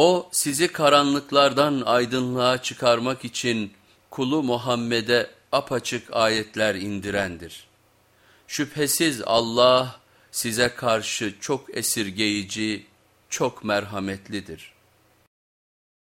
O sizi karanlıklardan aydınlığa çıkarmak için kulu Muhammed'e apaçık ayetler indirendir. Şüphesiz Allah size karşı çok esirgeyici, çok merhametlidir.''